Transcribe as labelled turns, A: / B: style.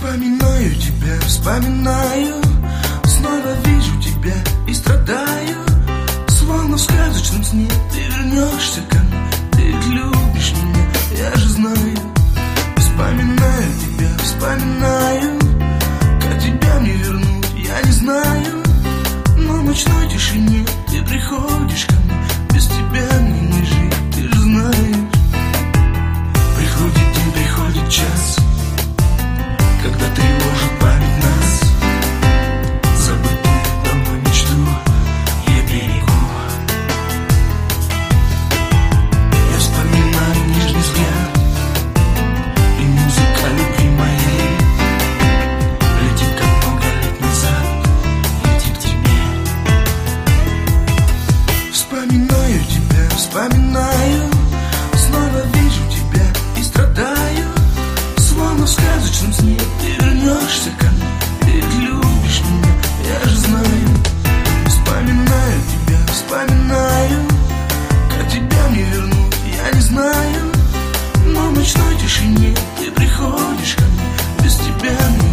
A: Вспоминаю тебя, вспоминаю. Снова вижу тебя и страдаю. Словно в сказочном сне ты вернешься ко мне. 对我变